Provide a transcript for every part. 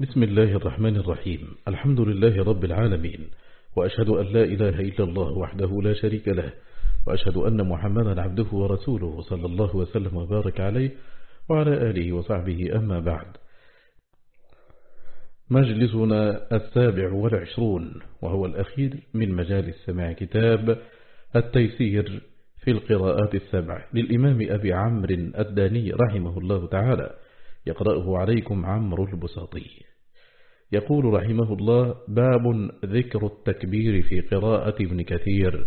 بسم الله الرحمن الرحيم. الحمد لله رب العالمين وأشهد أن لا إله إلا الله وحده لا شريك له وأشهد أن محمدا عبده ورسوله صلى الله وسلم وبارك عليه وعلى آله وصحبه أما بعد. مجلسنا السابع والعشرون وهو الأخير من مجال سماع كتاب التيسير في القراءات السبع للإمام أبي عمرو الداني رحمه الله تعالى. يقرأه عليكم عمرو البساطي. يقول رحمه الله باب ذكر التكبير في قراءة ابن كثير.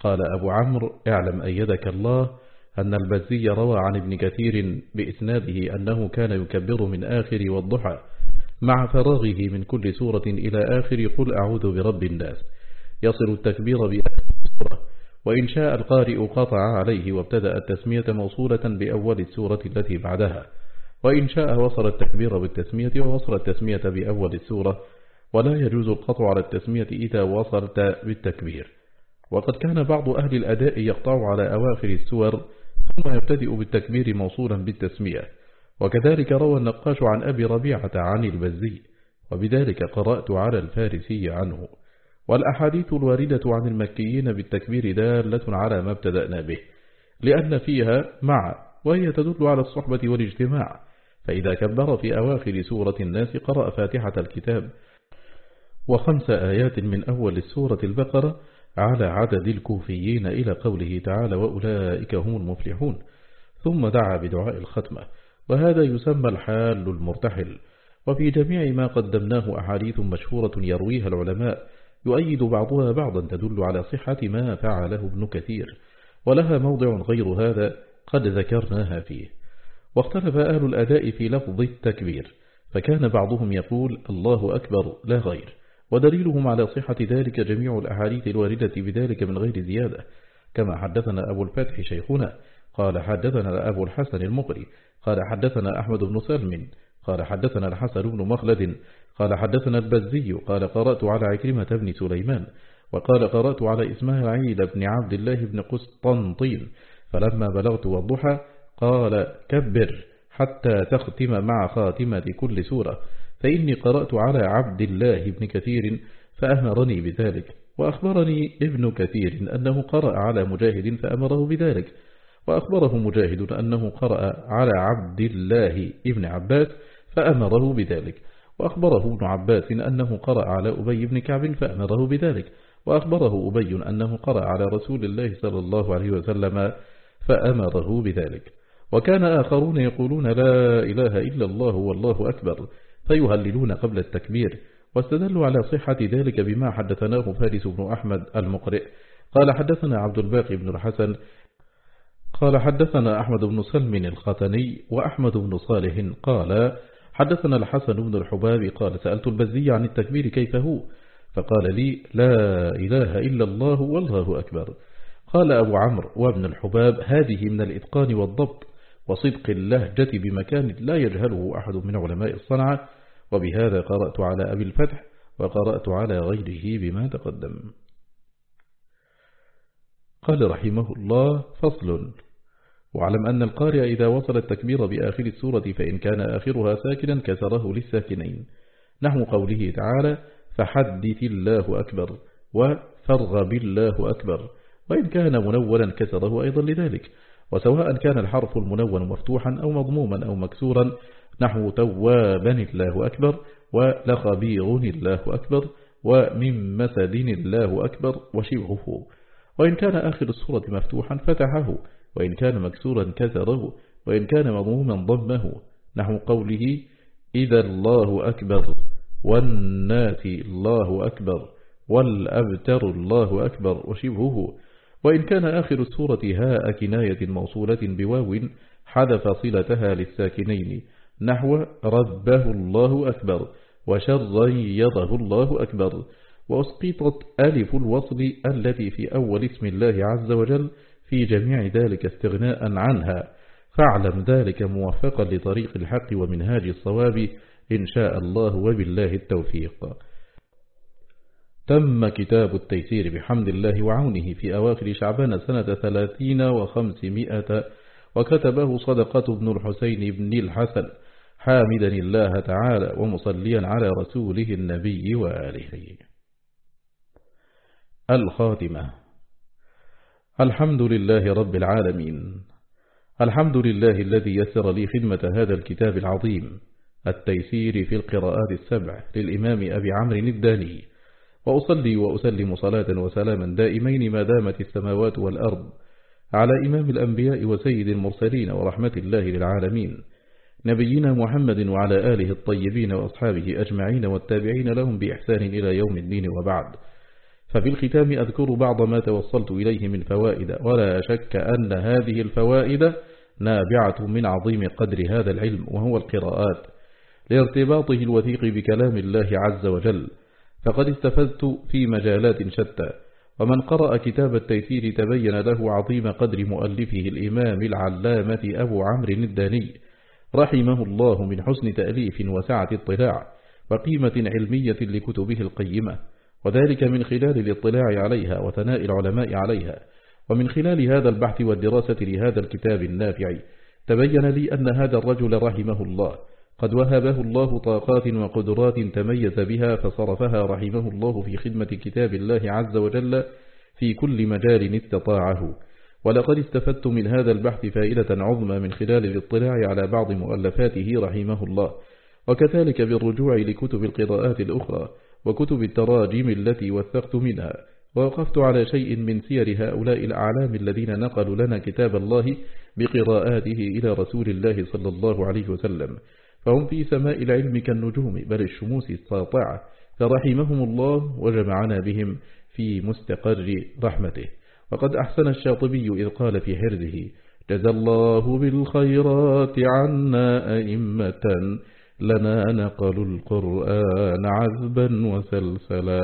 قال أبو عمرو اعلم أيدك الله أن البزي روى عن ابن كثير بإسناده أنه كان يكبر من آخر والضحى مع فراغه من كل سورة إلى آخر قل أعوذ برب الناس. يصل التكبير بآخر سورة وإن شاء القارئ قطع عليه وابتدأ التسمية موصولة بأول السورة التي بعدها. وإن شاء وصل التكبير بالتسمية ووصل التسمية بأول السورة ولا يجوز القطع على التسمية إذا وصلت بالتكبير. وقد كان بعض أهل الأداء يقطع على أواخر السور ثم يبتدئ بالتكبير موصولا بالتسمية. وكذلك روى النقاش عن أبي ربيعة عن البزي وبذلك قرأت على الفارسي عنه. والأحاديث الواردة عن المكيين بالتكبير دالة على ما ابتدأنا به لأن فيها مع وهي تدل على الصحبة والاجتماع. فإذا كبر في أواخر سورة الناس قرأ فاتحة الكتاب. وخمس آيات من أول السورة البقرة على عدد الكوفيين إلى قوله تعالى وأولئك هم المفلحون. ثم دعا بدعاء الختمة وهذا يسمى الحال المرتحل. وفي جميع ما قدمناه أحاديث مشهورة يرويها العلماء يؤيد بعضها بعضا تدل على صحة ما فعله ابن كثير. ولها موضع غير هذا قد ذكرناها فيه. واختلف أهل الأداء في لفظ التكبير فكان بعضهم يقول الله أكبر لا غير ودليلهم على صحة ذلك جميع الأحاديث الواردة بذلك من غير زيادة. كما حدثنا أبو الفتح شيخنا قال حدثنا أبو الحسن المقري قال حدثنا أحمد بن سلم قال حدثنا الحسن بن مخلد قال حدثنا البزي قال قرأت على عكرمة بن سليمان وقال قرأت على إسماعيل بن عبد الله بن قسطنطين فلما بلغت والضحى قال كبر حتى تختم مع خاتمة كل سورة فإني قرأت على عبد الله بن كثير فأمرني بذلك وأخبرني ابن كثير أنه قرأ على مجاهد فأمره بذلك وأخبره مجاهد أنه قرأ على عبد الله ابن عباس فأمره بذلك وأخبره ابن عباس أنه قرأ على أبي بن كعب فأمره بذلك وأخبره أبي أنه قرأ على رسول الله صلى الله عليه وسلم فأمره بذلك. وكان آخرون يقولون لا إله إلا الله والله أكبر فيهللون قبل التكبير واستدلوا على صحة ذلك بما حدثناه فارس بن أحمد المقرئ. قال حدثنا عبد الباقي بن الحسن قال حدثنا أحمد بن سلم الختني وأحمد بن صالح قال حدثنا الحسن بن الحباب قال سألت البزي عن التكبير كيف هو؟ فقال لي لا إله إلا الله والله أكبر. قال أبو عمرو وابن الحباب هذه من الإتقان والضبط وصدق اللهجة بمكان لا يجهله أحد من علماء الصنعة. وبهذا قرأت على أبي الفتح وقرأت على غيره بما تقدم. قال رحمه الله فصل. وعلم أن القارئ إذا وصل التكبير بآخر السورة فإن كان آخرها ساكنا كسره للساكنين. نحو قوله تعالى فحدث الله أكبر وفرغ بالله أكبر. وإن كان منولا كسره أيضا لذلك. وسواء كان الحرف المنون مفتوحا أو مضموما أو مكسورا نحو توابا الله أكبر ولخبير الله أكبر ومن مسد الله أكبر وشبهه. وإن كان آخر السورة مفتوحا فتحه وإن كان مكسورا كسره وإن كان مضموما ضمه. نحو قوله إذا الله أكبر والناس الله أكبر والأبتر الله أكبر وشبهه. وإن كان آخر السورة هاء كناية موصولة بواو حذف صلتها للساكنين نحو ربه الله أكبر وشرا يضه الله أكبر وأسقطت ألف الوصل التي في أول اسم الله عز وجل في جميع ذلك استغناء عنها. فاعلم ذلك موفقا لطريق الحق ومنهاج الصواب إن شاء الله وبالله التوفيق. تم كتاب التيسير بحمد الله وعونه في أواخر شعبان سنة ثلاثين وخمسمائة وكتبه صدقة بن الحسين بن الحسن. حامدا الله تعالى ومصليا على رسوله النبي وآله. الخاتمة. الحمد لله رب العالمين. الحمد لله الذي يسر لي خدمة هذا الكتاب العظيم. التيسير في القراءات السبع للإمام أبي عمرو الداني. وأصلي وأسلم صلاة وسلاما دائمين ما دامت السماوات والأرض على إمام الأنبياء وسيد المرسلين ورحمة الله للعالمين. نبينا محمد وعلى آله الطيبين وأصحابه أجمعين والتابعين لهم بإحسان إلى يوم الدين وبعد. ففي الختام أذكر بعض ما توصلت إليه من فوائد ولا شك أن هذه الفوائد نابعة من عظيم قدر هذا العلم وهو القراءات. لارتباطه الوثيق بكلام الله عز وجل. فقد استفدت في مجالات شتى ومن قرأ كتاب التيسير تبين له عظيم قدر مؤلفه الإمام العلامة أبو عمرو الداني رحمه الله من حسن تأليف وسعة اطلاع وقيمة علمية لكتبه القيمة وذلك من خلال الاطلاع عليها وثناء العلماء عليها ومن خلال هذا البحث والدراسة لهذا الكتاب النافع تبين لي أن هذا الرجل رحمه الله قد وهبه الله طاقات وقدرات تميز بها فصرفها رحمه الله في خدمة كتاب الله عز وجل في كل مجال استطاعه. ولقد استفدت من هذا البحث فائدة عظمى من خلال الاطلاع على بعض مؤلفاته رحمه الله. وكذلك بالرجوع لكتب القراءات الأخرى وكتب التراجم التي وثقت منها. ووقفت على شيء من سير هؤلاء الأعلام الذين نقلوا لنا كتاب الله بقراءاته إلى رسول الله صلى الله عليه وسلم. فهم في سماء العلم كالنجوم بل الشموس الساطعة فرحمهم الله وجمعنا بهم في مستقر رحمته. وقد أحسن الشاطبي إذ قال في حرزه جزى الله بالخيرات عنا أئمة لنا نقل القرآن عذبا وسلسلا.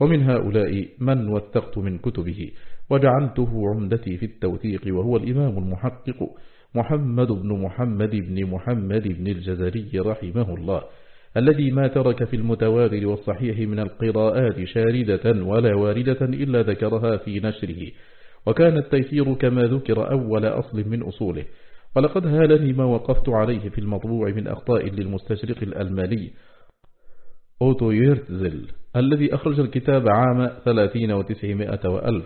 ومن هؤلاء من وثقت من كتبه وجعلته عمدتي في التوثيق وهو الإمام المحقق محمد بن محمد بن محمد بن الجزري رحمه الله الذي ما ترك في المتواتر والصحيح من القراءات شاردة ولا واردة إلا ذكرها في نشره وكان التيسير كما ذكر أول أصل من أصوله ولقد هالني ما وقفت عليه في المطبوع من أخطاء للمستشرق الألماني أوتو يرتزل الذي أخرج الكتاب عام ثلاثين وتسعمائة وألف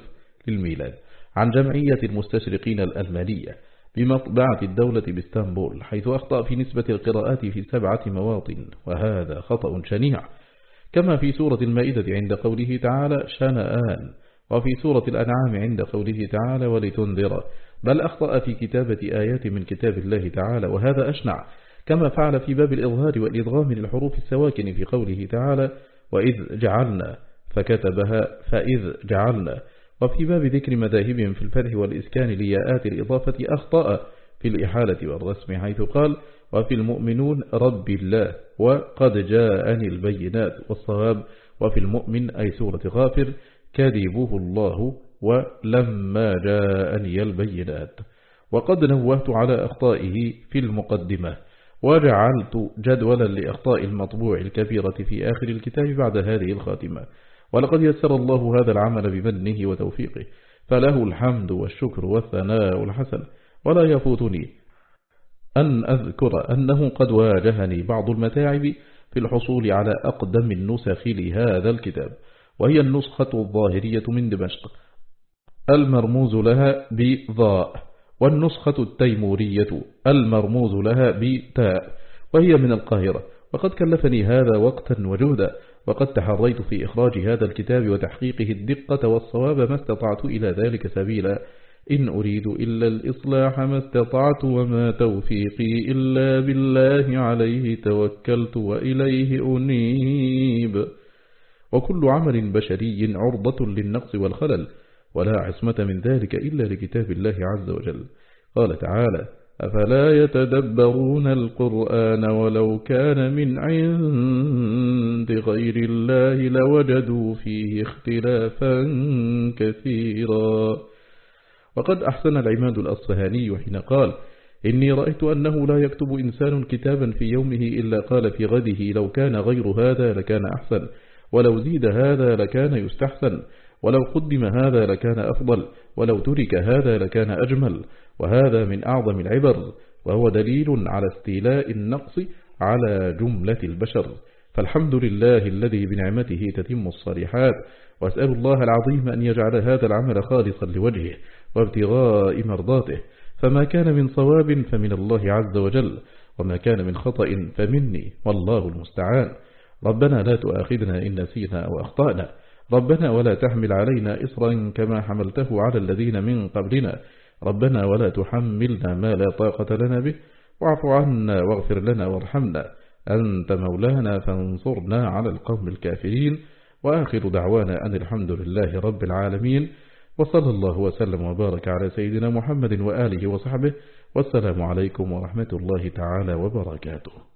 للميلاد عن جمعية المستشرقين الألمانية. بمطبعة الدولة بإسطنبول حيث أخطأ في نسبة القراءات في سبعة مواطن وهذا خطأ شنيع. كما في سورة المائدة عند قوله تعالى شنآن وفي سورة الأنعام عند قوله تعالى ولتنذر. بل أخطأ في كتابة آيات من كتاب الله تعالى وهذا أشنع. كما فعل في باب الإظهار والإضغام للحروف السواكن في قوله تعالى وإذ جعلنا فكتبها فإذ جعلنا. وفي باب ذكر مذاهبهم في الفتح والإسكان لياءات الإضافة أخطأ في الإحالة والرسم حيث قال وفي المؤمنون رب الله وقد جاءني البينات والصواب وفي المؤمن أي سورة غافر كذبه الله ولما جاءني البينات. وقد نوهت على أخطائه في المقدمة وجعلت جدولا لأخطاء المطبوع الكبيرة في آخر الكتاب بعد هذه الخاتمة. ولقد يسر الله هذا العمل بمنه وتوفيقه فله الحمد والشكر والثناء الحسن ولا يفوتني أن أذكر أنه قد واجهني بعض المتاعب في الحصول على أقدم النسخ لهذا الكتاب وهي النسخة الظاهرية من دمشق. المرموز لها بضاء والنسخة التيمورية المرموز لها بتاء وهي من القاهرة. وقد كلفني هذا وقتا وجهدا وقد تحريت في إخراج هذا الكتاب وتحقيقه الدقة والصواب ما استطعت إلى ذلك سبيلا. إن أريد إلا الإصلاح ما استطعت وما توفيقي إلا بالله عليه توكلت وإليه أنيب. وكل عمل بشري عرضة للنقص والخلل ولا عصمة من ذلك إلا لكتاب الله عز وجل. قال تعالى أفلا يتدبرون القرآن ولو كان من عند غير الله لوجدوا فيه اختلافا كثيرا. وقد أحسن العماد الأصفهاني حين قال إني رأيت أنه لا يكتب إنسان كتابا في يومه إلا قال في غده لو كان غير هذا لكان أحسن ولو زيد هذا لكان يستحسن. ولو قدم هذا لكان أفضل ولو ترك هذا لكان أجمل وهذا من أعظم العبر وهو دليل على استيلاء النقص على جملة البشر. فالحمد لله الذي بنعمته تتم الصالحات وأسأل الله العظيم أن يجعل هذا العمل خالصا لوجهه وابتغاء مرضاته. فما كان من صواب فمن الله عز وجل وما كان من خطأ فمني والله المستعان. ربنا لا تؤاخذنا إن نسينا أو أخطأنا. ربنا ولا تحمل علينا إصرا كما حملته على الذين من قبلنا. ربنا ولا تحملنا ما لا طاقة لنا به. واعف عنا واغفر لنا وارحمنا. أنت مولانا فانصرنا على القوم الكافرين. وآخر دعوانا أن الحمد لله رب العالمين. وصلى الله وسلم وبارك على سيدنا محمد وآله وصحبه. والسلام عليكم ورحمة الله تعالى وبركاته.